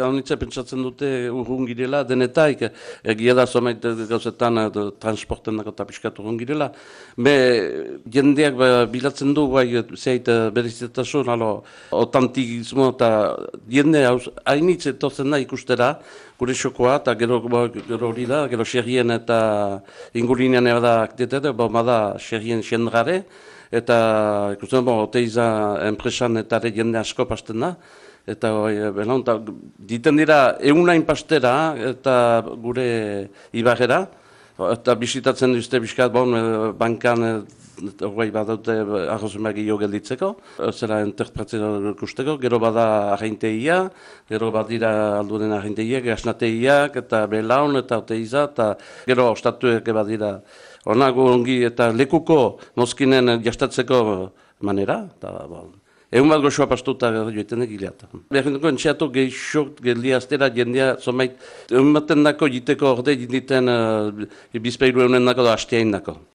Haunitza pentsatzen dute urrun girela, denetaik, egia da somait gauzetan transporten dago eta piskat urrun girela. Be, jendeak ba, bilatzen du, bai, zeit berizetasun, alo, otantikismo eta jende hainitz etortzen da ikustera, gure xokoa, eta gero, ba, gero hori da, gero xerrien eta ingurinean eba da aktetet, ba, ma da xerrien xendrare, eta ikusten, bo, oteiza enpresan eta jende asko pasten da, eta belaunt, diten dira egunain pastera eta gure ibagera, eta bisitatzen duzte biskat, bon, bankan, hori badaute arrozumak gehiago gelditzeko, zera interpretzera ikusteko, gero bada agenteia, gero badira alduren agenteia, gasnateiak, eta belaun, eta oteiza, eta gero ostatuek badira onago ongi, eta lekuko mozkinen jastatzeko manera, eta bon. Egun bat goxoa pastuta joetenek gileata. Behar dugu entxeatu geixok geldi aztera jendea zomait, egun baten dako jiteko orde jinditen uh, bizpeiru egunen dako da hasteain dako.